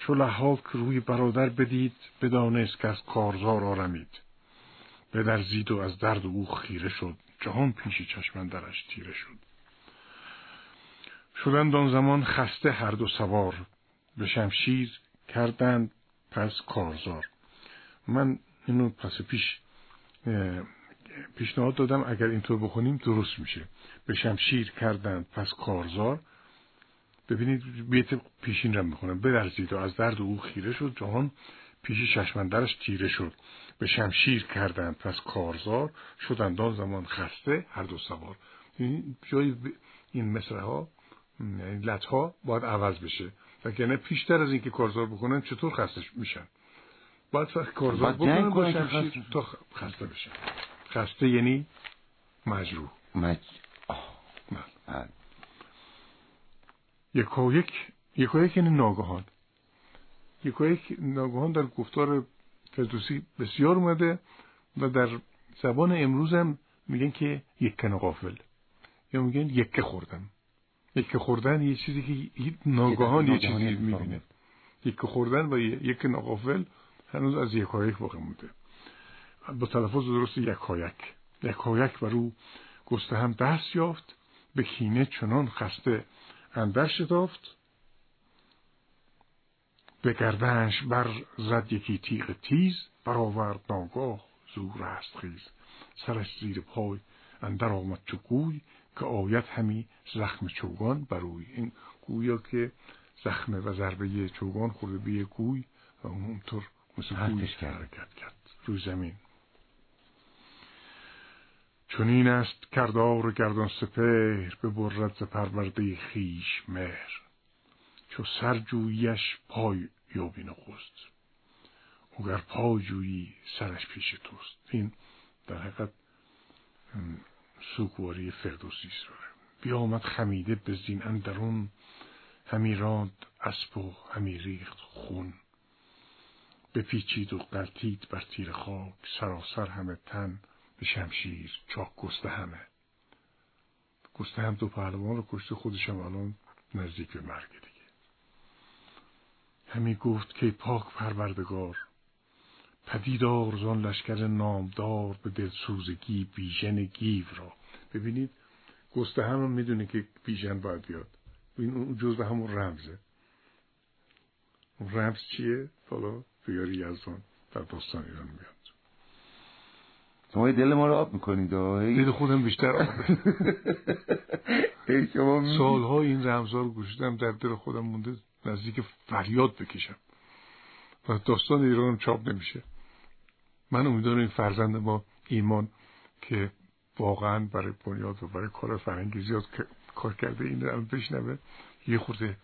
چو لحاک روی برادر بدید بدانست که از کارزار آرمید. بدرزید و از درد او خیره شد. جهان پیش چشمن درش تیره شد. شدند آن زمان خسته هر دو سوار. به شمشیر کردند پس کارزار. من اینو پس پیش پیشنهاد دادم اگر اینطور بخونیم درست میشه. به شمشیر کردند پس کارزار. ببینید بیت پیشین را می‌خونم. بدرزید و از درد او خیره شد. جهان پیش چشمندرش تیره شد. به شمشیر کردند پس کارزار. شدند آن زمان خسته هر دو سوار. جای این مصره ها این لط ها باید عوض بشه. وگرنه پیشتر از اینکه کارزار بکنن چطور خسته میشن؟ باید فقط کارزار بکنن با شمشیر تا خسته بشن. خسته یعنی مجروح. مج... یکا یک یکا یک یعنی ناگهان. یکا یک ناگهان در گفتار فردوسی بسیار اومده و در زبان امروز هم میگن که یکن قافل یا میگن یکه خوردم یکه خوردن یه چیزی که ناگهان یه چیزی می‌بینه. یکه خوردن و یک ناقافل هنوز از یکایک باقی مونده. با تلفظ درست یکایک. یکایک بر او گسته هم دست یافت به کینه چنان خسته اندر شدافت به گردنش بر زد یکی تیغ تیز برآورد ناگاه زور است خیز. سرش زیر پای اندر آمد چو گوی که آید همی زخم چوگان بروی این گویا که زخم و ضربه چوگان خورده به گوی و اونطور مثل گویش حرکت کرد. روی زمین. چنین است کردار گردان سپهر به برد ز پرورده خیش مهر چو سر جویش پای یابی نخست. اگر پای جویی سرش پیش توست. این در حقیقت سوگواری فردوسی است بیامد خمیده به زین اندرون همی راند اسب و همی ریخت خون. بپیچید و قلتید بر تیر خاک سراسر همه تن. به شمشیر چاک گسته همه. گسته هم دو پهلوان رو کشته خودشم الان نزدیک به مرگ دیگه. همی گفت که پاک پروردگار پدیدار زان لشکر نامدار به دلسوزگی بیژن گیو را. ببینید گسته هم می‌دونه که بیژن باید بیاد. این اون جزء همون رمزه. رمز چیه؟ حالا بیاری یزدان در داستان ایران میاد. شما دل ما رو آب می‌کنید دل خودم بیشتر آب سالها این رمزها رو گوشیدم در دل خودم مونده نزدیک فریاد بکشم. و داستان ایران چاپ نمیشه. من امیدوارم این فرزند ما ایمان که واقعا برای بنیاد و برای کار فرنگی زیاد کار کرده این رو بشنوه یه خورده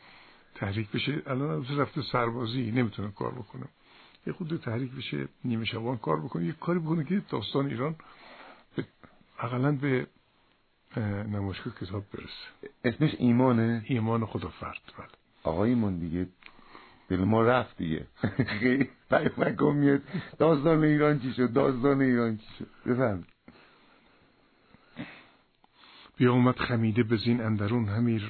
تحریک بشه. الان رفته سربازی نمی‌تونه کار بکنه. یه خود تحریک بشه نیمه شبان کار بکنه. یه کاری بکنه که داستان ایران اقلا به نمایشگاه کتاب برسه. اسمش ایمانه؟ ایمان خدا فرد بله. آقا ایمان دیگه دل ما رفت دیگه. خیلی پیامک میاد. داستان ایران چی شد؟ داستان ایران چی شد؟ بفهم بیامد خمیده به زین اندرون همی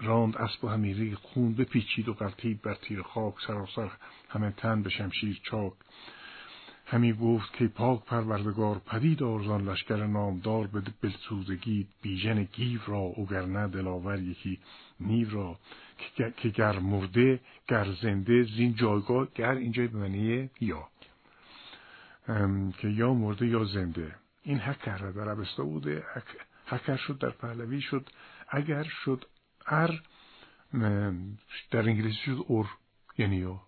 راند اسب و همی ری خون بپیچید و قلتید بر تیر خاک سراسر همه تن به شمشیر چاک. همی گفت که پاک پروردگار پدید آرزان لشکر نامدار به بلسوزگی بیژن گیو را اوگرنه دلاور یکی نیو را. که گر مرده گر زنده زین جایگاه گر اینجای به معنی یا. که یا مرده یا زنده. این حق در عبستا بوده حکر شد در پهلوی شد. اگر شد ار در انگلیسی شد اور یعنی یا.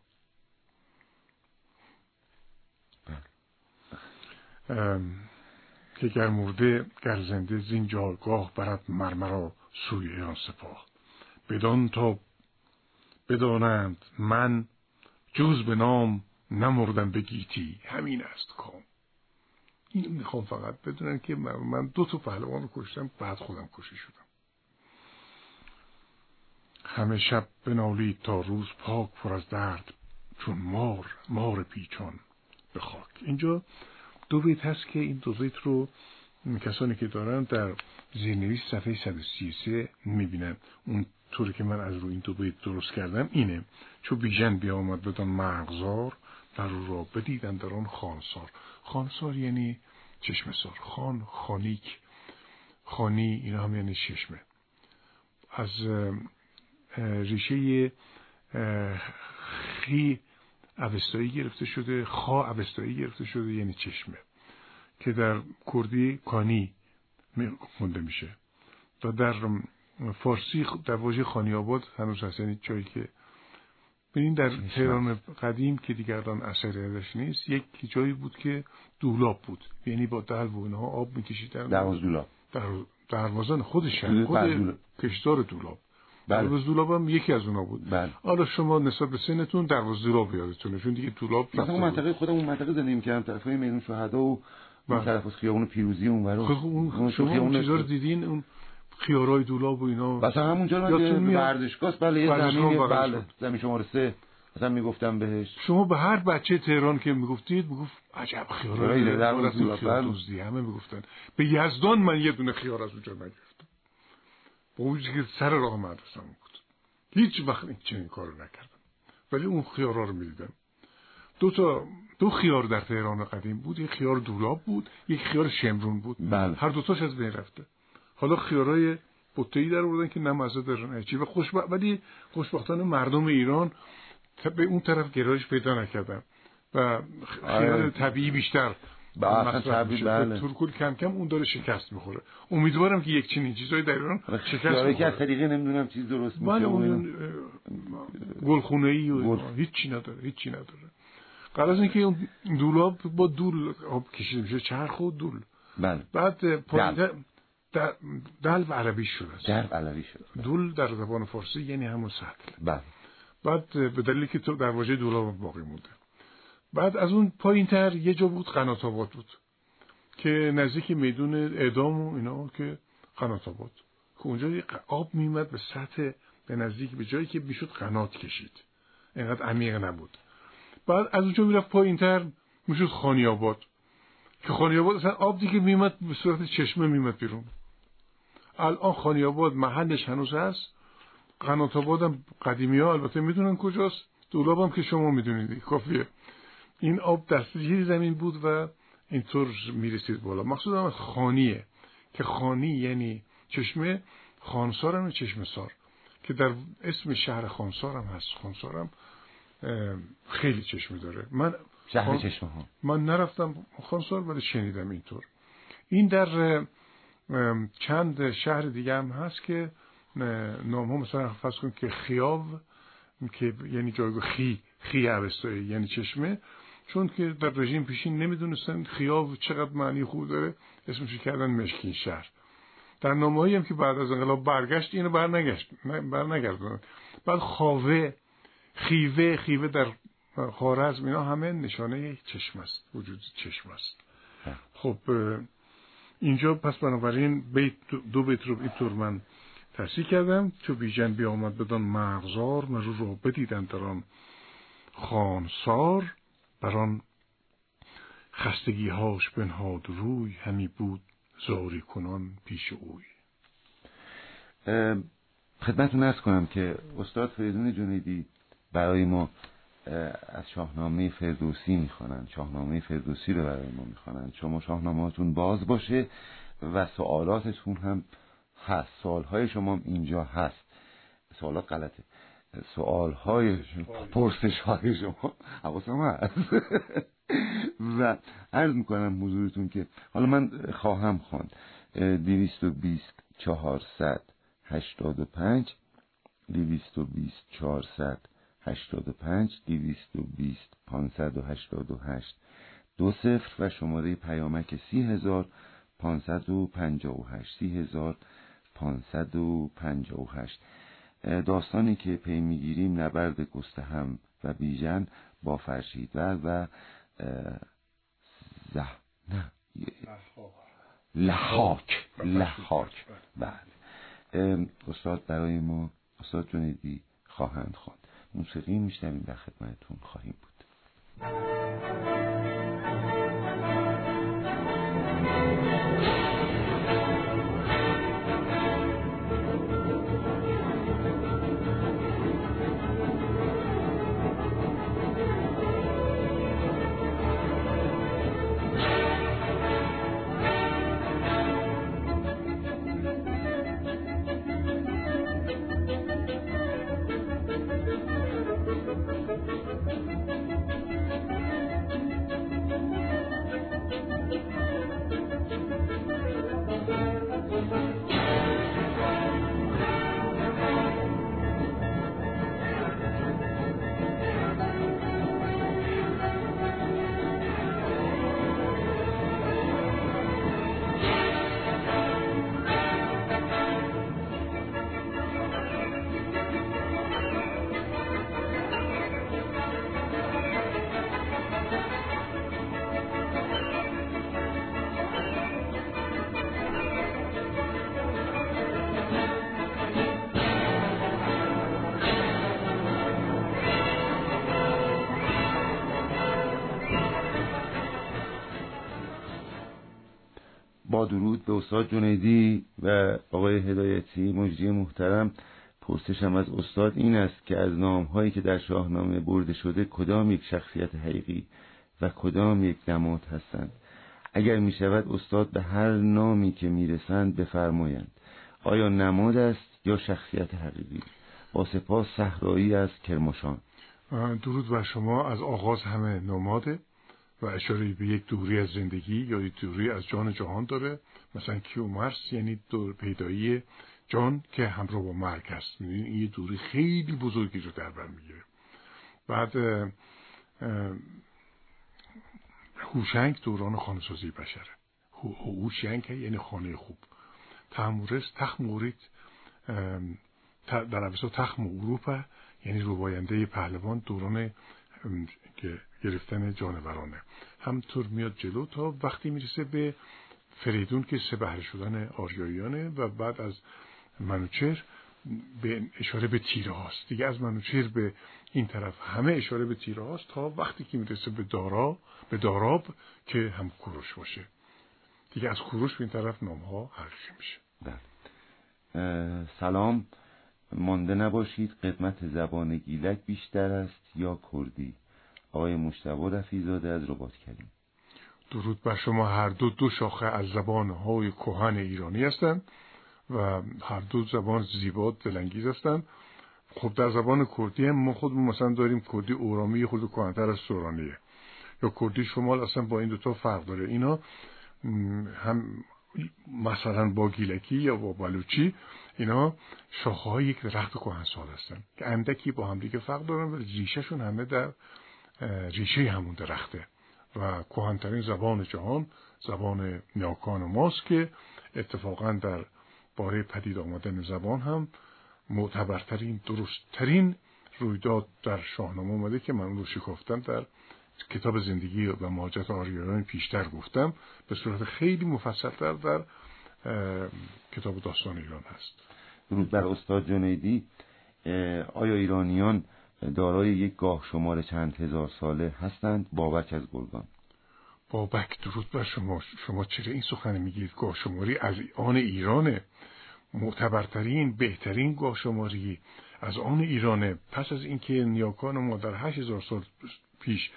که گر مرده گر زنده زین جایگاه برد مرمرا سوی ایران سپاه. بدان تا بدانند من جز به نام نمردم به گیتی. همین است کام. این می‌خوام فقط بدونن که من دو تا پهلوان رو کشتم بعد خودم کشی شدم. همه شب بنالید تا روز پاک پر از درد چون مار مار پیچان به خاک. اینجا دو بیت هست که این دو بیت رو کسانی که دارن در زیرنویس صفحه 133 می‌بینن. اون طوری که من از روی این دو بیت درست کردم اینه چو بیژن بیامد بدان مغزار در را بدیدن در آن خانسار. خانسار یعنی چشم سار خان خانیک. خانی اینا هم یعنی چشمه. از ریشه خی اوستایی گرفته شده خا اوستایی گرفته شده یعنی چشمه. که در کردی کانی خونده میشه. و در فارسی در واژه خانی آباد هنوز هست. یعنی جایی که ببین در تهران قدیم که دیگر الان اثری ازش نیست یک جایی بود که دولاب بود. یعنی با دلو و اینها آب میکشیدن دروازه دولاب. در دروازان خودش خود کشدار دولاب. بله. دروازه دولاب هم یکی از اونا بود. بله. حالا شما نسبت به سنتون دروازه دولاب یادتونه چون دیگه دولاب مثلا اون منطقه خودم اون منطقه زندگی می‌کردم طرف میدون شهدا و اون بله. طرف از خیابون پیروزی اون ورا خب اون شما اون چیزا رو دیدین اون خیارای دولاب و اینا. مثلا همونجا من ورزشگاه بله یه زمین بله زمین شماره 3 مثلا می‌گفتم بهش. شما به هر بچه تهران که می‌گفتید می‌گفت عجب خیارای بله. دوزی همه می‌گفتن. به یزدان من یه دونه خیار از اونجا نگرفتم. با اون که سر راه مدرسه بود. هیچ وقت این چنین کارو نکردم. ولی اون خیارا رو می‌دیدم. دو تا دو خیار در تهران قدیم بود. یک خیار دولاب بود یک خیار شمرون بود. بله. هر دوتاش از بین رفته. حالا خیارای بوتهی در آوردن که نه مزه داره چی؟ و خوشب... ولی خوشبختانه مردم ایران به اون طرف گرایش پیدا نکردن. و خیار آره. طبیعی بیشتر بله. ترکول کم کم اون داره شکست می‌خوره. امیدوارم که یک چنین چیزایی در ایران آره، شکست بخوره که از طریقی نمی‌دونم چیز درست میشه بله اون گلخونه ای و هیچی نداره هیچی نداره. قرار از اینکه اون دولاب با دول آب کشیده میشه چرخ و دول. بله. بعد پایین در دل عربی شده در عربی شده دول در زبان فارسی یعنی همون سطل. بله. بعد به دلیلی که تو در واژه دولاب باقی مونده. بعد از اون پایین تر یه جا بود قنات آباد بود. که نزدیک میدون اعدام و اینا که قنات آباد. که اونجا آب میمد به سطح به نزدیک به جایی که می‌شد قنات کشید. اینقدر عمیق نبود. بعد از اونجا می‌رفت پایین تر می‌شد خانی آباد. که خانی آباد اصلا آب دیگه میمد به صورت چشمه میمد بیرون. الان خانی آباد محلش هنوز هست. قنات آباد هم قدیمی ها البته می‌دونن کجاست. دولاب هم که شما می‌دونید کافیه. این آب در زیر زمین بود و اینطور می‌رسید بالا. مقصود هم خانیه که خانی یعنی چشمه خانسار هم چشمه سار که در اسم شهر خانسار هم هست. خانسار هم خیلی چشمه داره. من شهر چشمه ها. من نرفتم خانسار ولی شنیدم اینطور. این در چند شهر دیگه هم هست که نام ها مثلا فرض کن که خیاو که یعنی جایگاه خی خی عوستایی یعنی چشمه. چون که در رژیم پیشین نمی‌دونستن خیاو چقدر معنی خوب داره اسمش کردن مشکین شهر. در نامه هم که بعد از انقلاب برگشت اینو بر نگشت بر نگردن بعد خاوه خیوه خیوه در خارزم اینا همه نشانه چشم است وجود چشم است. خب اینجا پس بنابراین بیت دو بیت رو اینطور من تصحیح کردم چو بیژن بیامد بدان مغزار مرو رو بدیدن در آن خانسار. بر آن خستگی هاش بنهاد روی همی بود زاری کنان پیش اوی. خدمتتون ارز کنم که استاد فریدون جنیدی برای ما از شاهنامه فردوسی می‌خوانند. شاهنامه فردوسی رو برای ما می‌خوانند. شما شاهنامهاتون باز باشه و سوالاتتون هم هست. سوالهای شما اینجا هست. سوالات غلطه. سوالهای پرسش های شما حواسم هست. و عرض می‌کنم حضورتون که حالا من خواهم خواند. دویست و بیست چهارصد هشتاد و پنج دویست و بیست چهارصد هشتاد و پنج دویست و بیست پانصد و هشتاد و هشت. دو صفر و شماره پیامک سی هزار پانصد و پنجاه و هشت. سی هزار پانصد و پنجاه و هشت. داستانی که پی می‌گیریم نبرد گستهم و بیژن با فرشیدور و زه نه لحاک. لحاک. بله. استاد برای ما استاد جنیدی خواهند خواند. موسیقی میشنویم در خدمتتون خواهیم بود. درود به استاد جنیدی و آقای هدایتی مجری محترم. پرسشم از استاد این است که از نام هایی که در شاهنامه برده شده کدام یک شخصیت حقیقی و کدام یک نماد هستند؟ اگر می شود استاد به هر نامی که می رسند بفرمایند. آیا نماد است یا شخصیت حقیقی؟ با سپاس صحرایی از کرماشان. درود بر شما. از آغاز همه نماده. و اشاره به یک دوری از زندگی یا یک دوری از جان جهان داره. مثلا کیومرس یعنی دور پیدایی جان که همراه با مرگ هست. این یه دوری خیلی بزرگی رو در بر می‌گیره. بعد هوشنگ دوران خانه‌سازی بشره. هوشنگ یعنی خانه خوب. تحمورس تخ مورید در عوضا تخم اروپا یعنی روباینده پهلوان دوران گرفتن جانورانه. همطور میاد جلو تا وقتی می‌رسه به فریدون که سه بهره شدن آریاییانه و بعد از منوچر به اشاره به تیره هاست. دیگه از منوچر به این طرف همه اشاره به تیره هاست تا وقتی که می‌رسه به دارا به داراب که هم کوروش باشه. دیگه از کوروش به این طرف نام ها حرفی میشه. بله. سلام. مانده نباشید. قدمت زبان گیلک بیشتر است یا کردی؟ آقای مشتبه رفیزاده از ربات کردیم. درود بر شما. هر دو دو شاخه از زبان های کوهن ایرانی هستند و هر دو زبان زیبا دلانگیز هستند. خب در زبان کردی هم ما خودمون مثلا داریم کردی اورامی خود کهنتر از سورانیه یا کردی شمال اصلا با این دوتا فرق داره. اینا هم مثلا با گیلکی یا با بلوچی اینا شاخه های یک درخت سال هستن. که اندکی با هم دیگه فرق دارن و ریشهشون همه در ریشه همون درخته. و کهنترین زبان جهان زبان نیاکان ماست که اتفاقا در باره پدید آمدن زبان هم معتبرترین درستترین رویداد در شاهنامه آمده که من رو شکفتم در کتاب زندگی و مهاجرت آریایان پیشتر گفتم. به صورت خیلی مفصلتر در کتاب داستان ایران هست. درود بر استاد جنیدی. آیا ایرانیان دارای یک گاه شمار چند هزار ساله هستند. بابک از گرگان. بابک درود بر شما. شما چرا این سخن میگید؟ گاه شماری از آن ایرانه. معتبرترین بهترین گاه شماری از آن ایرانه. پس از اینکه نیاکان ما در هشت هزار سال پیش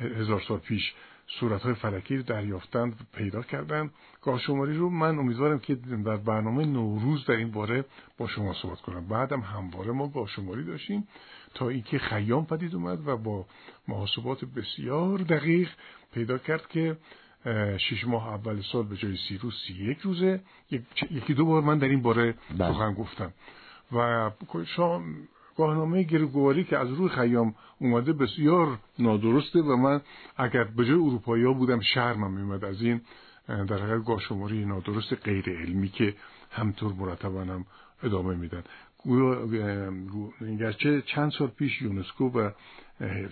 هزار سال پیش صورت های فلکی رو دریافتند پیدا کردند گاهشماری رو من امیدوارم که در برنامه نوروز در این باره با شما صحبت کنم. بعدم همواره ما گاهشماری داشتیم. تا اینکه خیام پدید اومد و با محاسبات بسیار دقیق پیدا کرد که شش ماه اول سال به جای سی روز سی یک روزه. یکی دو بار من در این باره بله. سخن گفتم. و گاهنامه گرگواری که از روی خیام اومده بسیار نادرسته و من اگر به جای اروپایی ها بودم شرمم میمد از این در حقیقت گاهشماری نادرست غیر علمی که همطور مرتبا هم ادامه میدن گرچه چند سال پیش یونسکو و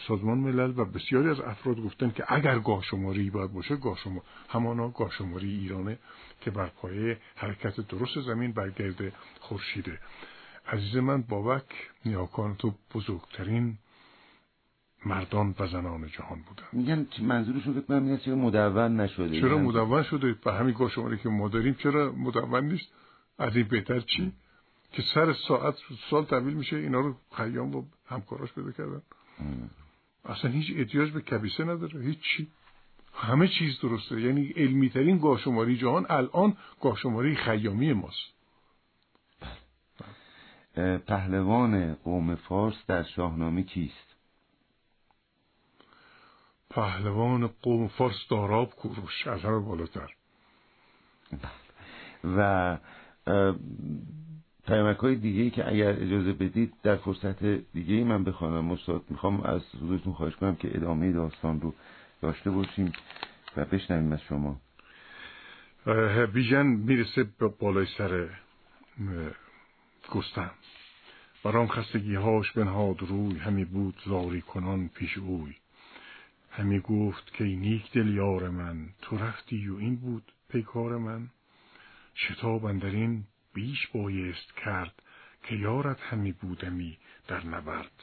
سازمان ملل و بسیاری از افراد گفتن که اگر گاه شماری باید باشه گاه شماری همانا گاه شماری ایرانه که بر پایه حرکت درست زمین برگرد خورشیده. عزیز من بابک نیاکان تو بزرگترین مردان و زنان جهان بودن میگن منظورشون فکر کنم چرا مدون نشده؟ چرا مدون شده؟ به همین گاه شماری که ما داریم چرا مدون نیست؟ از این بهتر چی؟ که سر ساعت سال تحویل میشه اینا رو خیام و همکاراش پیدا کردن. اصلا هیچ احتیاج به کبیسه نداره. هیچ چی همه چیز درسته. یعنی علمی ترین گاهشماری جهان الان گاهشماری خیامی ماست. پهلوان قوم فارس در شاهنامه کیست؟ پهلوان قوم فارس داراب کوروش از همه بالاتر و پیامک های دیگه که اگر اجازه بدید در فرصت دیگه من بخوانم. استاد می‌خوام از حضورتون خواهش کنم که ادامه داستان رو داشته باشیم و بشنویم از شما. بیژن می‌رسه به بالای سر گستم برام خستگی هاش بنهاد روی همی بود زاری کنان پیش اوی. همی گفت که نیک دل یار من تو رفتی و این بود پیکار من. شتاب اندرین بیش بایست کرد که یارت همی بودمی در نبرد.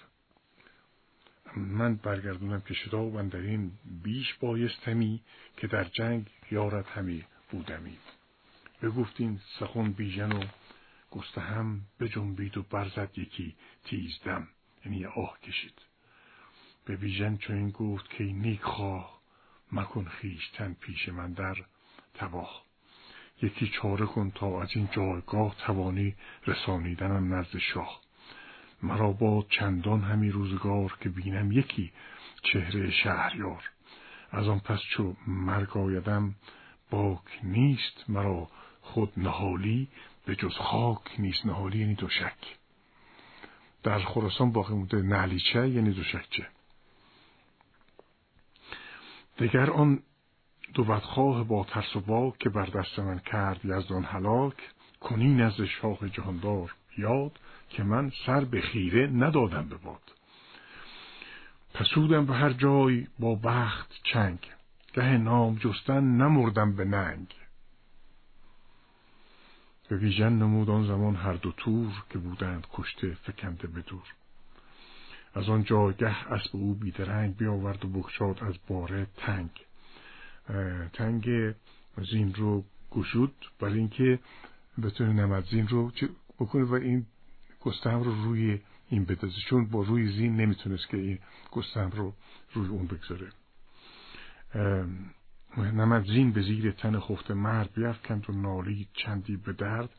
من برگردونم که شتاب اندرین بیش بایستمی که در جنگ یارت همی بودمی. بگفتین سخن بیژن و گستهم بجنبید و برزد یکی تیزدم یعنی آه کشید. به بیژن این گفت که نیک خواه مکن خیشتن پیش من در تباه. یکی چاره کن تا از این جایگاه توانی رسانیدنم نزد شاه. مرا با چندان همی روزگار که بینم یکی چهره شهریار. از آن پس چو مرگ آیدم باک نیست مرا خود نهالی به جز خاک نیست نهالی یعنی دوشک در خراسان باقی مونده نعلیچه یعنی دوشکچه دگر آن دو بدخواه با ترس و با که بر دست من کرد یزدان هلاک کنی نزد شاه جهاندار یاد که من سر به خیره ندادم به باد. پسودم به هر جای با بخت چنگ گه نام جستن نمردم به ننگ. به ویژن نمود آن زمان هر دو تور که بودند کشته فکنده به دور. از آن جایگه اسب او بیدرنگ بیاورد و بکشاد از باره تنگ. تنگ زین رو گشود. برای اینکه بتونه نمد زین رو بکنه و این گستهم رو روی این بدازه. چون با روی زین نمی‌تونست که این گستهم رو روی اون بگذاره. نمد زین به زیر تن خفت مرد بیفکند و نالید چندی به درد.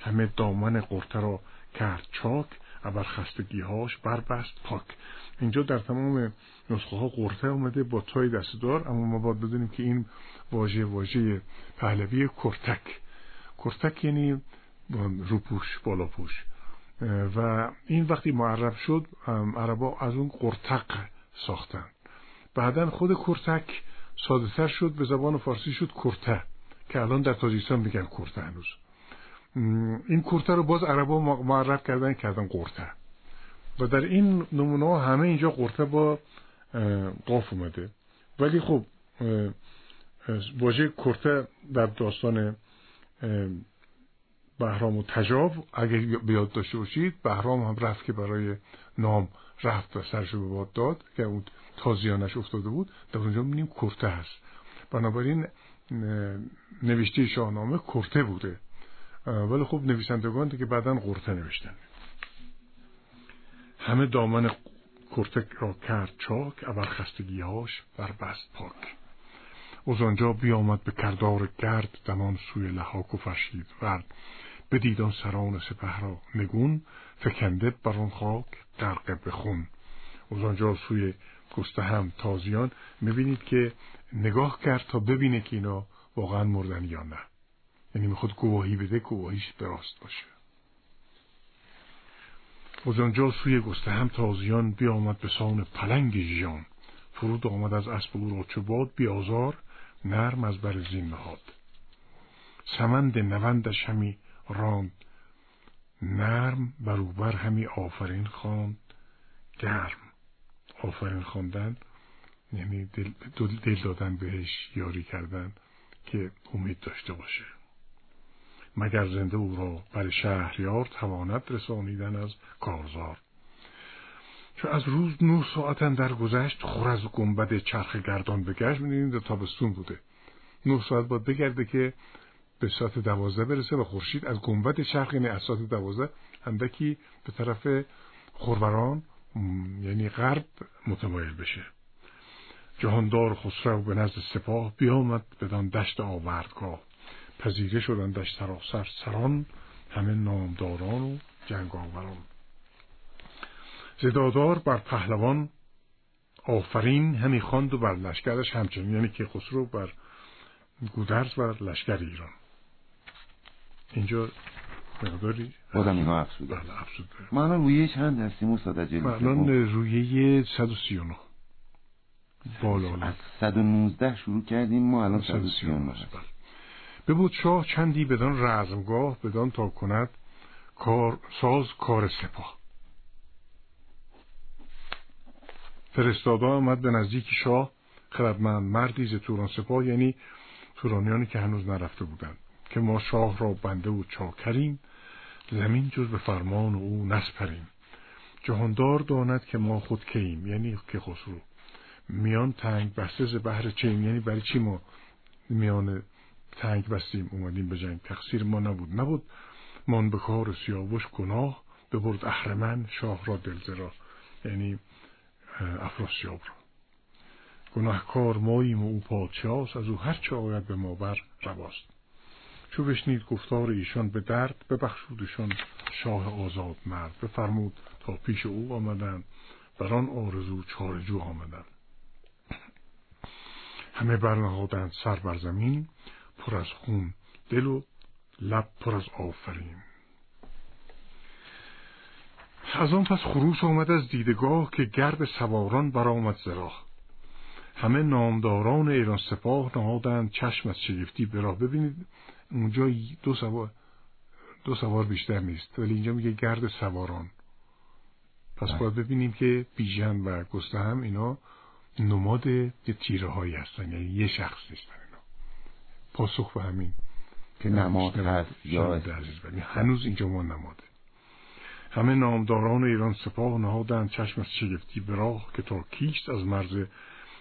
همه دامن قرطه را کرد چاک. ابر خستگیهاش بربست پاک. اینجا در تمام نسخه ها قرطه اومده با تای دستدار اما ما باید بدونیم که این واژه واژه پهلوی کرتک. کرتک یعنی روپوش بالاپوش. و این وقتی معرب شد عربا از اون قرتق ساختن. بعدا خود کرتک ساده شد به زبان فارسی شد کرته که الان در تاجیکستان میگن کرته هنوز. این کرته رو باز عربا معرب کردن کردن قرته. و در این نمونه همه اینجا قرته با قاف اومده. ولی خب واژه کرته در داستان بهرام و تجاب اگر بیاد داشته باشید بهرام هم رفت که برای نام رفت و سرش به باد داد که اون تازیانش افتاده بود. در اونجا می‌بینیم کرته هست. بنابراین نوشته شاهنامه کرته بوده. ولی خب نویسندگان که بعدا قرته نوشتن. همه دامن کرته را کرد چاک اول خستگیهاش بر بست پاک. از آنجا بیامد به کردار گرد دمان سوی لحاک و فرشید ورد بدید آن سران سپه را نگون فکنده بر آن خاک غرق به خون. از آنجا سوی هم تازیان می‌بینید که نگاه کرد تا ببینه که اینا واقعا مردن یا نه. یعنی می‌خواد گواهی بده گواهیش براست باشه. از آنجا سوی هم تازیان بیامد به سان پلنگ ژیان فرود آمد از اسب او را چو باد بیازار نرم از بر زین نهاد. سمند نوندش همی راند نرم بروبر همی آفرین خواند. گرم آفرین خواندن یعنی دل, دل دادن بهش یاری کردن که امید داشته باشه. مگر زنده او را بر شهریار تواند رسانیدن از کارزار؟ چو از روز نه ساعتن در گذشت خور از گنبد چرخ گردان بگشت می‌دونیم در تابستون بوده. نه ساعت باید بگرده که به ساعت دوازده برسه و خورشید از گنبد چرخ یعنی از ساعت دوازده اندکی به طرف خوروران یعنی غرب متمایل بشه. جهاندار خسرو به نزد سپاه بیامد بدان دشت آوردگاه. پذیره شدن دشت سراسر سران همه نامداران و جنگاوران. زدادار بر پهلوان آفرین همی خواند و بر لشکرش همچنین یعنی که خسرو بر گودرز و لشکر ایران. اینجا مقداری؟ بازم اینا افسوده بله افسوده ما الان رویه چند هستیم استاد جلیل الان رویه 139 بالا از 119 شروع کردیم ما الان 139 هست ببود شاه چندی بدان رزمگاه بدان تا کند کار ساز کار سپاه. فرستاده آمد به نزدیک شاه خردمند مردی ز توران سپاه یعنی تورانیانی که هنوز نرفته بودند که ما شاه را بنده و چاکریم زمین جز به فرمان او نسپریم. جهاندار داند که ما خود کهیم یعنی که خسرو. میان تنگ بسته ز بحر چین یعنی برای چی ما میان تنگ بستیم اومدیم به جنگ. تقصیر ما نبود. نبود من به کار سیاوش گناه ببرد اهرمن شاه را دلزرا. یعنی افراسیاب را. گناهکار ماییم و او پادشاست. از او هر چه آید به ما بر رواست. چو بشنید گفتار ایشان به درد ببخشودشان شاه آزاد مرد. بفرمود تا پیش او آمدند بر آن آرزو چارجو آمدند همه برنهادند سر بر زمین. پر از خون دل و لب پر از آفرین. از آن پس خروش آمد از دیدگاه که گرد سواران برآمد زراح همه نامداران ایران سپاه نهادند چشم از شگفتی به راه. ببینید اونجا دو سوار دو سوار بیشتر نیست ولی اینجا میگه گرد سواران. پس بله. باید ببینیم که بیژن و گسته هم اینا نماد یه تیره هایی هستن یعنی یه شخص نیستن. پاسخ به همین که نماد هست. یا هنوز اینجا ما نماده. همه نامداران ایران سپاه نهادند چشم از شگفتی به راه که تا کیست از مرز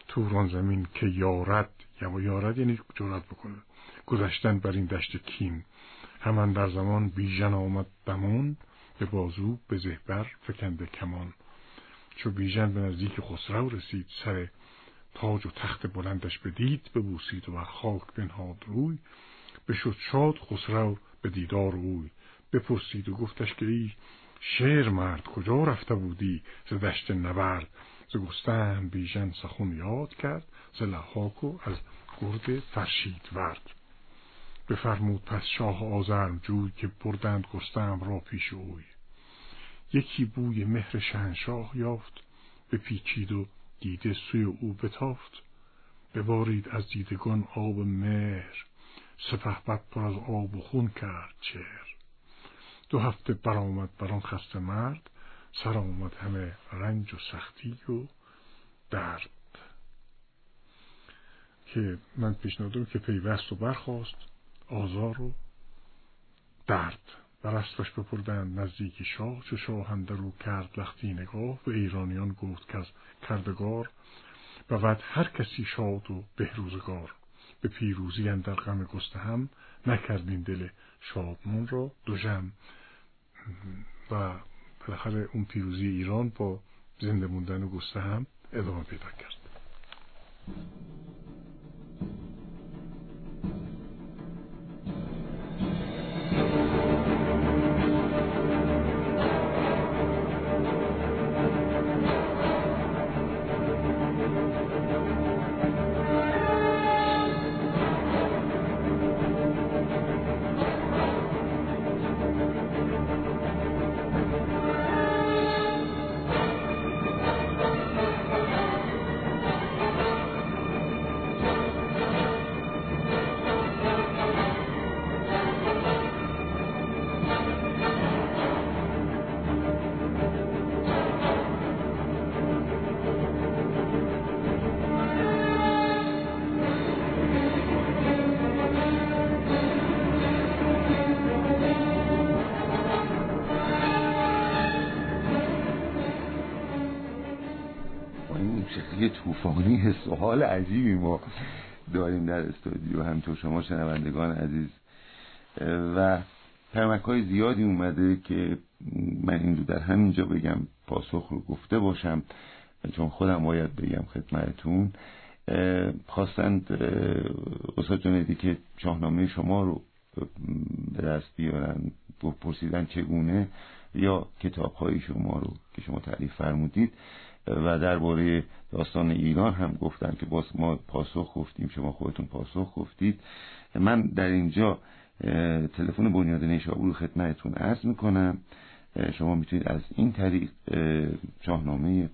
توران زمین که یارد یا یارد یعنی جرات بکنه. گذشتن بر این دشت کین. همان در زمان بیژن آمد دمون به بازو به زهبر فکنده کمان. چو بیژن به نزدیک خسرو رسید سر تاج و تخت بلندش بدید ببوسید و خاک بنهاد روی. بشد شاد خسرو به دیدار اوی. بپرسید و گفتش که ای شعر مرد کجا رفته بودی؟ ز دشت نبرد. ز گستهم بیژن سخون یاد کرد. ز لحاک از گرد فرشید ورد. بفرمود پس شاه آزرم جوی که بردند گستهم را پیش اوی. یکی بوی مهر شهنشاه یافت. به پیچید و دیده سوی او بتافت. ببارید از دیدگان آب مهر. سپه پر از آب و خون کرد چهر. دو هفته برآمد بر آن خسته مرد. سر آمد همه رنج و سختی و درد. که من پیشنهادم که پیوست و برخواست آزار و درد. بر اسبش بپردند نزدیک شاه چو شاه رو کرد لختی نگاه به ایرانیان گفت که از کردگار بود هر کسی شاد و بهروزگار. به پیروزی اندر غم گسته هم نکردین دل شادمون را جم. و بالاخره اون پیروزی ایران با زنده موندن و گسته هم ادامه پیدا کرد. طوفانی سوال عجیبی ما داریم در استودیو. همطور شما شنوندگان عزیز. و پرمک های زیادی اومده که من این رو در همینجا بگم پاسخ رو گفته باشم. چون خودم باید بگم خدمتون خواستند استاد جنیدی که شاهنامه شما رو به دست بیارن پرسیدن چگونه یا کتاب های شما رو که شما تعریف فرمودید. و درباره داستان ایران هم گفتن که باز ما پاسخ گفتیم شما خودتون پاسخ گفتید. من در اینجا تلفن بنیاد نیشابور رو خدمتتون عرض می‌کنم. شما می‌تونید از این طریق شاهنامه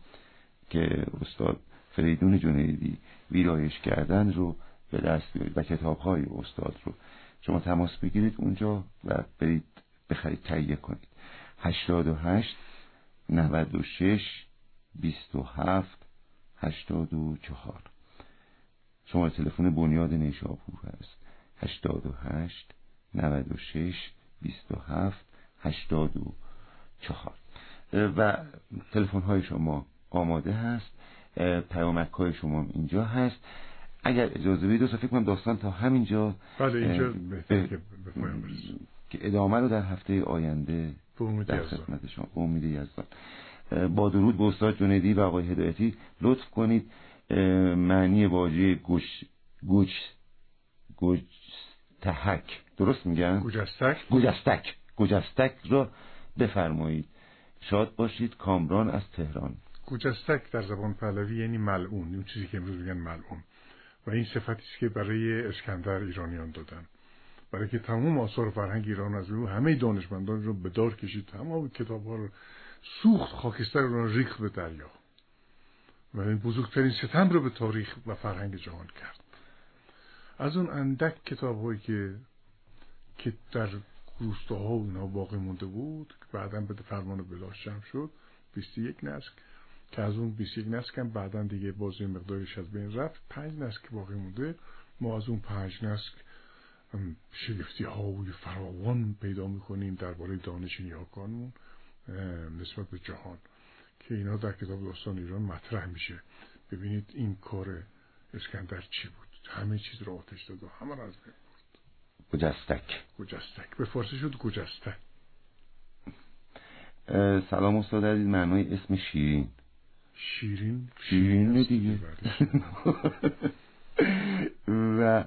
که استاد فریدون جنیدی ویرایش کردن رو به دست بیارید و کتاب های استاد رو. شما تماس بگیرید اونجا و برید بخرید تهیه کنید. 88 96 27 84 شما تلفن بنیاد نیشابور هست. 88 96 27 84 و تلفن های شما آماده هست. پیامک های شما اینجا هست. اگر اجازه بدید فکر کنم داستان تا همینجا بله اینجا به... که ادامه رو در هفته آینده در خدمت شما. امید یزدان. با درود به استاد جنیدی و آقای هدایتی. لطف کنید معنی واژه گوش گوش گوش تحک درست میگن گوجستک. گوجستک. گوجستک را بفرمایید. شاد باشید. کامران از تهران. گوجستک در زبان پهلوی یعنی ملعون. اون چیزی که امروز میگن ملعون. و این صفتی است که برای اسکندر ایرانیان دادن. برای که تمام آثار فرهنگ ایران از رو همه دانشمندان رو به دار کشید. تمام کتاب ها رو سوخت خاکستر رو ریخ به دریا. و این بزرگترین ستم رو به تاریخ و فرهنگ جهان کرد. از اون اندک کتاب هایی که که در روستاها و اینا باقی مونده بود که بعدا به فرمان بلاش جمع شد 21 نسل که از اون 21 نسل کم بعدا دیگه بازی مقدارش از بین رفت. پنج نسل که باقی مونده. ما از اون پنج نسل شگفتی های فراوان پیدا می‌کنیم درباره دانش نیاکانمون. نسبت به جهان که اینا در کتاب داستان ایران مطرح میشه. ببینید این کار اسکندر چی بود؟ همه چیز رو آتش داد و همه رو از بین برد. گجستک. گجستک. به فارسی شد گجستک. سلام استاد عزیز معنای اسم شیرین. شیرین؟ شیرین دیگه. و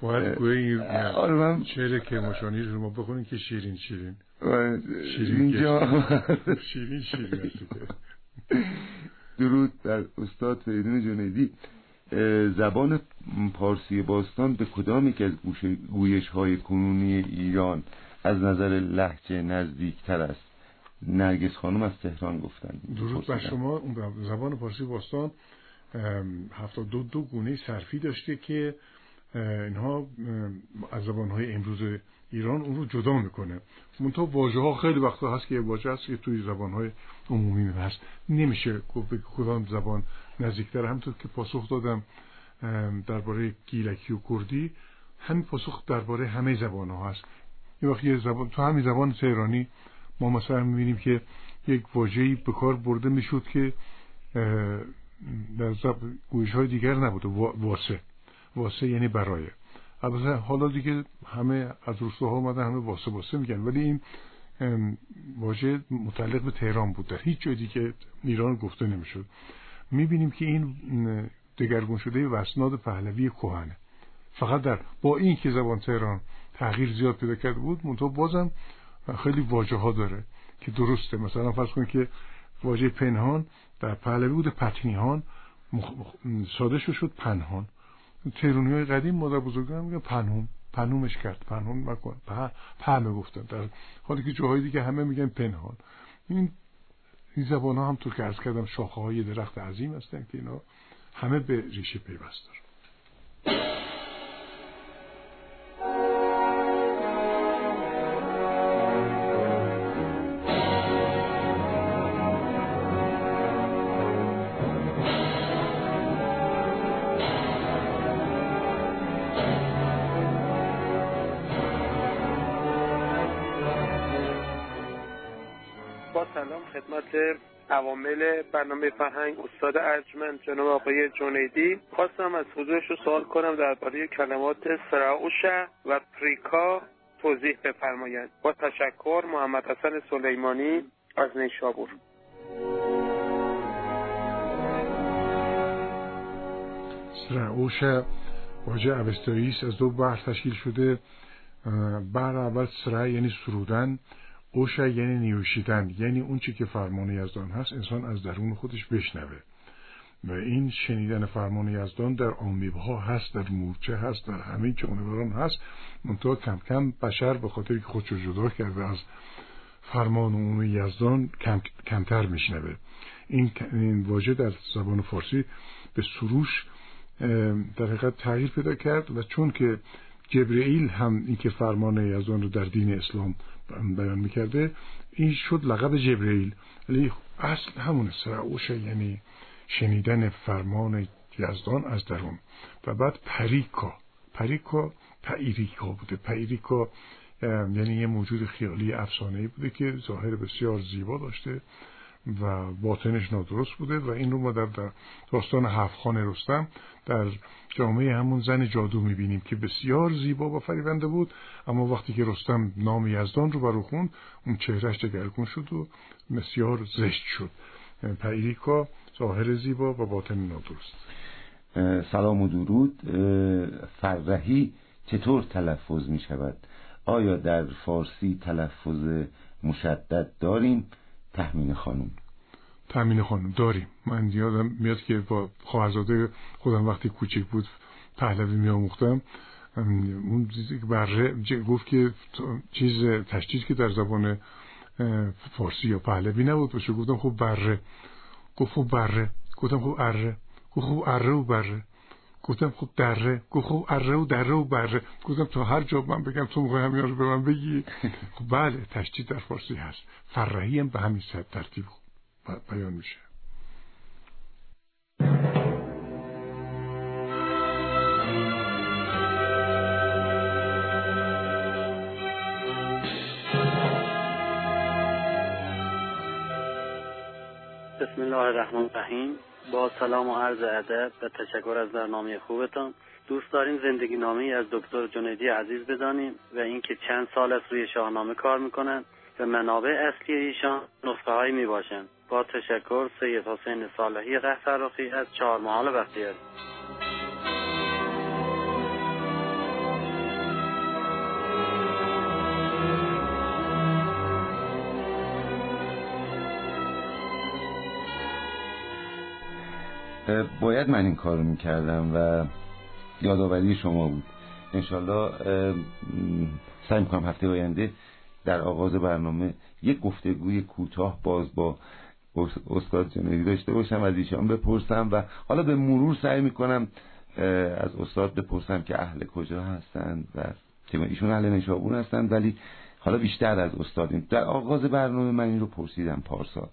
باید گویی آره من شعر که مشانی رو ما بخونیم که شیرین شیرین. شیرین اینجا شیرین. شیرین درود در استاد فریدون جنیدی. زبان پارسی باستان به کدام یک از گویش های کنونی ایران از نظر لحجه نزدیکتر است؟ نرگس خانم از تهران گفتن. درود بر شما. زبان پارسی باستان هفته دو دو گونه صرفی داشته که اینها از زبانهای امروز ایران اون رو جدا می‌کنه. منتها واژه ها خیلی وقتا هست که یه واژه هست که توی زبانهای عمومی هست. نمیشه به کدام زبان نزدیکتر. همطور که پاسخ دادم درباره گیلکی و کردی همین پاسخ درباره همه زبان ها هست. یه وقت یه زبان تو همین زبان تهرانی ما مثلا می‌بینیم که یک واژه‌ای به کار برده می‌شد که در زب... گویش های دیگر نبود واسه. واسه یعنی برای. البته حالا دیگه همه از روستاها اومدن همه واسه واسه میگن. ولی این واژه متعلق به تهران بود. در هیچ جای دیگه ایران گفته نمی‌شد. می‌بینیم که این دگرگون شده وسناد پهلوی کهنه. فقط در با این که زبان تهران تغییر زیاد پیدا کرده بود منتها بازم خیلی واژه ها داره که درسته. مثلا فرض کنید که واژه پنهان در پهلوی بود پتنیهان ساده شد پنهان. تیرونی های قدیم مادر بزرگان میگن پنهون پنهومش کرد. پنهون مکن. پهمه گفتن. در حالی که جاهای دیگه همه میگن پنهان. این این زبان ها هم تو که ارز کردم شاخه های درخت عظیم هستن که اینا همه به ریشه پیوست دارن. خدمت عوامل برنامه فرهنگ استاد ارجمند جناب آقای جنیدی. خواستم از حضورش رو سوال کنم درباره کلمات سراوشه و پریکا توضیح بفرمایند با تشکر محمد حسن سلیمانی از نیشابور. سراوشه واژه اوستایی از دو بحر تشکیل شده. بحر اول سرا یعنی سرودن. اوشا یعنی نیوشیدن یعنی اون چی که فرمان یزدان هست انسان از درون خودش بشنوه. و این شنیدن فرمان یزدان در آمیب ها هست در مورچه هست در همه جانوران هست. منتها کم کم بشر به خاطر که خودشو جدا کرده از فرمان اون یزدان کم، کمتر میشنوه. این, این واژه در زبان فارسی به سروش در حقیقت تغییر پیدا کرد و چون که جبرئیل هم این که فرمان یزدان رو در دین اسلام بیان می‌کرده این شد لقب جبرئیل. ولی اصل همون سرعوش یعنی شنیدن فرمان یزدان از درون. و بعد پریکا پریکا پایریکا بوده. پایریکا یعنی یه موجود خیالی افسانه‌ای بوده که ظاهر بسیار زیبا داشته. و باطنش نادرست بوده و این رو ما در داستان هفت رستم در جامعه همون زن جادو می‌بینیم که بسیار زیبا و فریبنده بود. اما وقتی که رستم نام یزدان رو برو خوند اون چهرش دگرگون شد و بسیار زشت شد. پریکا ظاهر زیبا و باطن نادرست. سلام و درود. فرهی چطور تلفظ می شود آیا در فارسی تلفظ مشدد داریم؟ تحمین خانم. تامین خانم. داریم. من یادم میاد که با خواهرزاده خودم وقتی کوچک بود پهلوی می آموختم اون بره گفت که چیز تشدید که در زبان فارسی یا پهلوی نبود باشه. گفتم خب بره گفت خب بره گفتم خب اره گفت خب اره و بره گفتم خب دره. گفت خب اره و دره و بره. گفتم تا هر جا من بگم تو می‌خوای همین رو به من بگی. خب بله تشدید در فارسی هست. فرهی هم به همین ترتیب بیان میشه. بسم الله الرحمن الرحیم. با سلام و عرض ادب و تشکر از برنامه خوبتان. دوست داریم زندگی نامه از دکتر جنیدی عزیز بدانیم و اینکه چند سال از روی شاهنامه کار می‌کنند و منابع اصلی ایشان نسخه هایی می باشند با تشکر سید حسین صالحی قهفراخی از چهار محال بختیاری باید من این کار رو می‌کردم و یادآوری شما بود. انشالله سعی می‌کنم هفته آینده در آغاز برنامه یک گفتگوی کوتاه باز با استاد جنیدی داشته باشم از ایشان بپرسم و حالا به مرور سعی می‌کنم از استاد بپرسم که اهل کجا هستند و ایشون اهل نشابون هستند ولی حالا بیشتر از استادیم. در آغاز برنامه من این رو پرسیدم پارسال.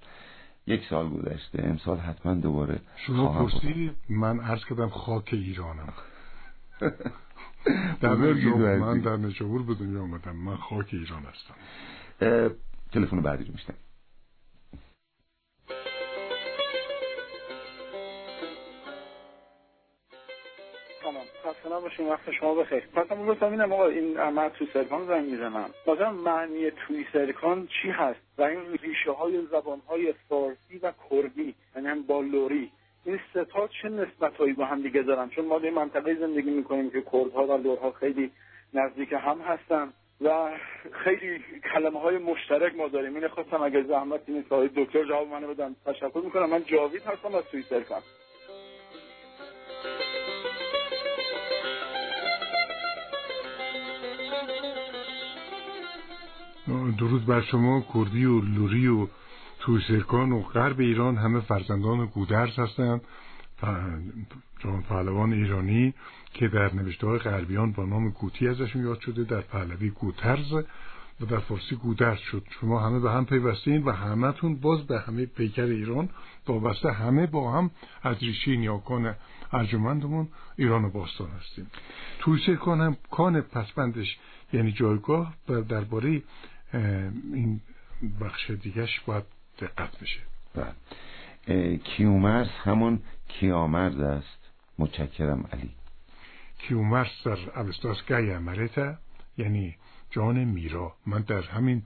یک سال گذشته امسال حتما دوباره شما پرسید من عرض کردم خاک ایرانم. در من در نشابور به دنیا آمدم من خاک ایران هستم. تلفن بعدی رو میشتم خسته نباشین وقت شما بخیر. مثلا بفهمینم آقا این من تو سرکان زنگ می‌زنم مثلا معنی توی سرکان چی هست؟ و این ریشه های زبان های فارسی و کردی یعنی هم با لوری. این ستا چه نسبت هایی با هم دیگه دارن؟ چون ما در منطقه زندگی می‌کنیم که کردها و لورها خیلی نزدیک هم هستن و خیلی کلمه های مشترک ما داریم. این خواستم اگر زحمت این دکتر جواب منو بدن. تشکر می‌کنم. من جاوید هستم از توی سرکان. درود بر شما کردی و لوری و توسرکان و غرب ایران همه فرزندان گودرز هستند. جان پهلوان ایرانی که در نوشته های غربیان با نام گوتی ازشون یاد شده در پهلوی گوترز و در فارسی گودرز شد. شما همه به هم پیوستین و همهتون باز به همه پیکر ایران وابسته همه با هم از ریشه نیاکان ارجمندمون ایران و باستان هستیم. توی سرکان هم کان پسبندش یعنی جایگاه درباره این بخش دیگهش باید دقت بشه. بله. کیومرس همون کیامرز است. متشکرم علی. کیومرس در اوستاس گای مرتا یعنی جان میرا. من در همین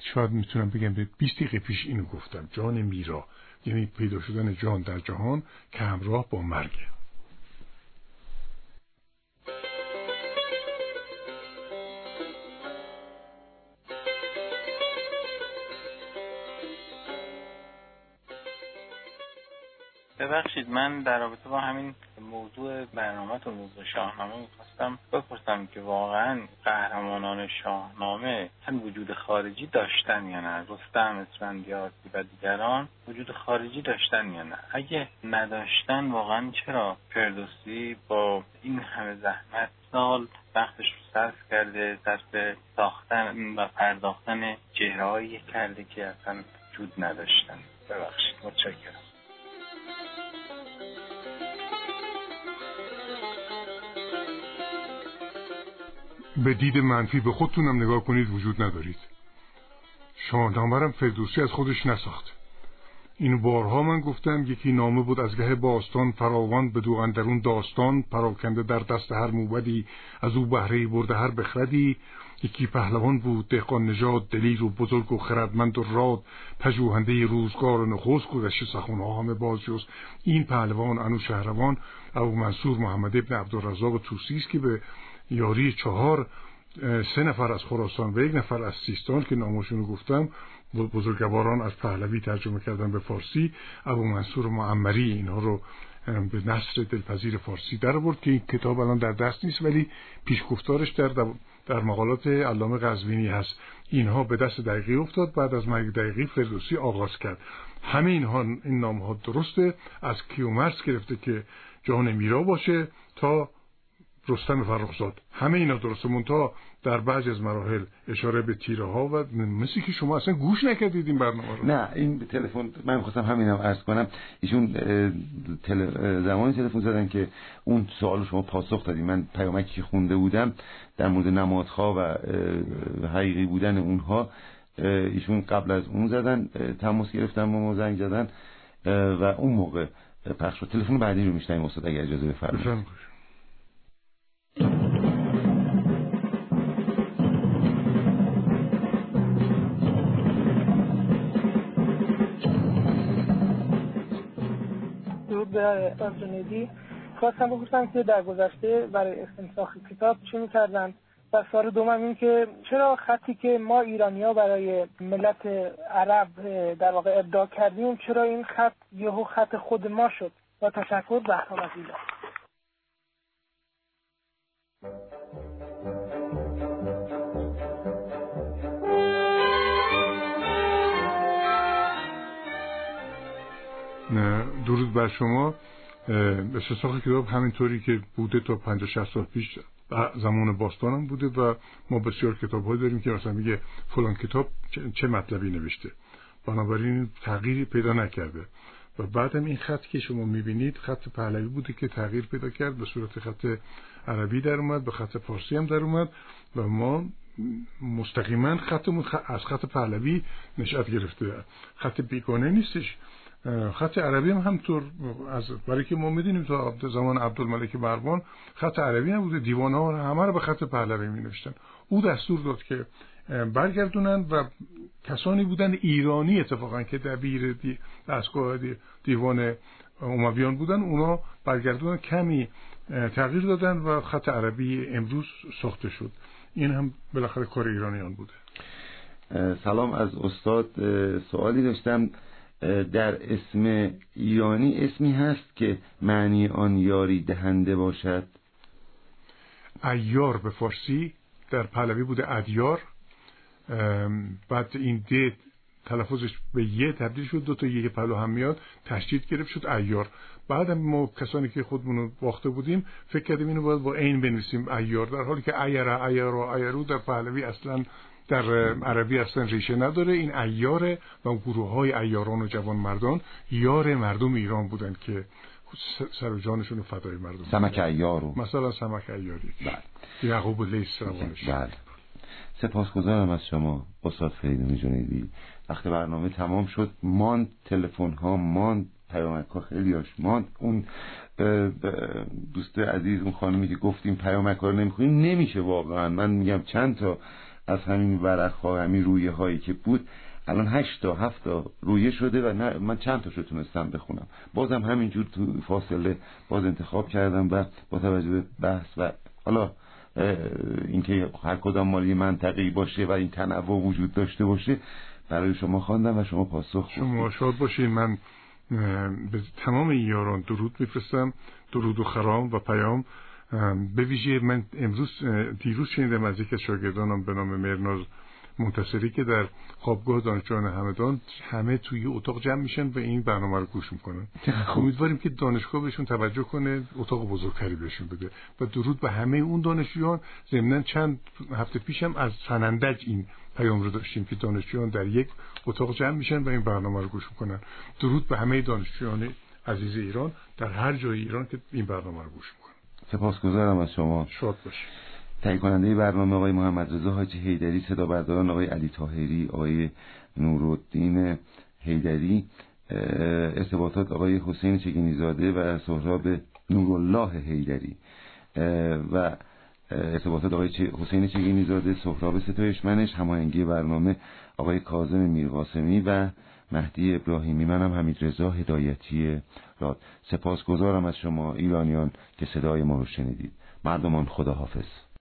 شاید می‌تونم بگم به 20 دقیقه پیش اینو گفتم. جان میرا یعنی پیدا شدن جان در جهان که همراه با مرگه ببخشید من در رابطه با همین موضوع برنامه و موضوع شاهنامه می‌خواستم بپرسم که واقعا قهرمانان شاهنامه هم وجود خارجی داشتن یا نه؟ رستم اسفندیار و دیگران وجود خارجی داشتن یا نه؟ اگه نداشتن واقعا چرا فردوسی با این همه زحمت سال وقتش رو صرف کرده صرف ساختن و پرداختن چهرههایی کرده که اصلا وجود نداشتن؟ ببخشید متشکرم. به دید منفی به خودتونم نگاه کنید وجود ندارید. شاهنامه فردوسی از خودش نساخت. این بارها من گفتم یکی نامه بود از گه باستان فراوان به دو اندرون داستان پراکنده در دست هر موبدی از او بهره برده هر بخردی. یکی پهلوان بود دهقان نژاد دلیر و بزرگ و خردمند و راد پژوهنده روزگار و نخست گذشته سخنها همه باز جز این پهلوان انو شهروان ابو منصور محمد ابن عبدالرزاق توسی است که به یاری چهار سه نفر از خراسان و یک نفر از سیستان که نامشون رو گفتم بزرگواران از پهلوی ترجمه کردن به فارسی. ابو منصور معمری اینها رو به نصر دلپذیر فارسی در آورد که این کتاب الان در دست نیست ولی پیشگفتارش در در مقالات علامه قزوینی هست. اینها به دست دقیقی افتاد بعد از مرگ دقیقی فردوسی آغاز کرد. همه اینها این نام ها درسته از کیومرس گرفته که جان میرا باشه تا رستم فرخزاد. همه اینا درسته. منتها در بعض از مراحل اشاره به تیره ها و مثل که شما اصلا گوش نکردید این برنامه رو. نه این تلفن من خواستم همینم عرض کنم. ایشون تل... زمانی تلفن زدن که اون سوال شما پاسخ دادیم من پیامکی خونده بودم در مورد نمادها و حقیقی بودن اونها ایشون قبل از اون زدن تماس گرفتن ما زنگ زدن و اون موقع پخش تلفن بعدی رو میشنیم استاد اگر اجازه بفرمایید. جنیدی خواستم بپرسم که در گذشته برای استنساخ کتاب چی می‌کردن؟ و سوال دومم این که چرا خطی که ما ایرانیا برای ملت عرب در واقع ابداع کردیم چرا این خط یهو خط خود ما شد؟ با تشکر بهرام از درود بر شما. استساخ کتاب همینطوری که بوده تا 50 60 سال پیش زمان باستان هم بوده و ما بسیار کتاب داریم که مثلا میگه فلان کتاب چه مطلبی نوشته. بنابراین تغییری پیدا نکرده. و بعدم این خط که شما می‌بینید خط پهلوی بوده که تغییر پیدا کرد به صورت خط عربی در اومد به خط فارسی هم در اومد و ما مستقیما خطمون از خط پهلوی نشأت گرفته. خط بیگانه نیستش. خط عربی هم همطور از برای که ما می‌دونیم تا زمان عبدالملک مروان خط عربی هم بوده. دیوان ها همه رو به خط پهلوی می نوشتن او دستور داد که برگردونن و کسانی بودن ایرانی اتفاقا که دبیر دی دستگاه دیوان امویان بودن اونا برگردونن کمی تغییر دادن و خط عربی امروز ساخته شد. این هم بالاخره کار ایرانیان بوده. سلام از استاد سوالی داشتم. در اسم ایرانی اسمی هست که معنی آن یاری دهنده باشد. ایار به فارسی در پهلوی بوده ادیار. بعد این د تلفظش به یه تبدیل شد دو تا یه پلو هم میاد تشدید گرفت شد ایار. بعد ما کسانی که خودمون باخته بودیم فکر کردیم اینو باید با عین بنویسیم ایار در حالی که ایره ایارو ایرو در پهلوی اصلا در عربی اصلا ریشه نداره. این ایاره و گروه های ایاران و جوان مردان یار مردم ایران بودند که سر و جانشون فدای مردم سمک ایارو مثلا سمک ایاری. بله. یعقوب لیس روانش بله. سپاسگزارم از شما استاد فریدون جنیدی. وقتی برنامه تمام شد. ماند تلفن ها ماند پیامک ها خیلی هاش ماند اون دوست عزیز اون خانمی که گفتیم پیامک ها رو نمی‌خونیم نمیشه واقعا. من میگم چند تا از همین ورق ها همین رویه هایی که بود الان هشت تا هفت تا رویه شده و نه من چند تاشو تونستم بخونم. بازم همینجور تو فاصله باز انتخاب کردم و با توجه به بحث و حالا اینکه هر کدام مالی منطقی باشه و این تنوع وجود داشته باشه برای شما خواندم و شما پاسخ شما شاد باشین. من به تمام یاران درود میفرستم. درود و خرام و پیام. به ویژه من امروز دیروز شنیدم از یک از شاگردانم به نام مرناز منتصری که در خوابگاه دانشجویان همدان همه توی اتاق جمع میشن و این برنامه رو گوش می‌کنن. امیدواریم که دانشگاه بهشون توجه کنه اتاق بزرگتری بهشون بده و درود به همه اون دانشجویان. ضمنا چند هفته پیشم از سنندج این پیام رو داشتیم که دانشجویان در یک اتاق جمع میشن و این برنامه رو گوش می‌کنن. درود به همه دانشجویان عزیز ایران در هر جای ایران که این برنامه رو گوش می‌کنن. سپاسگزارم از شما. شاد باشید. تهیه کننده برنامه آقای محمد رضا حاجی حیدری صدا برداران آقای علی طاهری آقای نورالدین حیدری ارتباطات آقای حسین چگینی زاده و سهراب نورالله حیدری و ارتباطات آقای حسین چگینی زاده سهراب ستایشمنش هماهنگی برنامه آقای کاظم میرقاسمی و مهدی ابراهیمی. منم حمید رضا هدایتی راد سپاسگزارم از شما ایرانیان که صدای ما رو شنیدید. مردمان خداحافظ.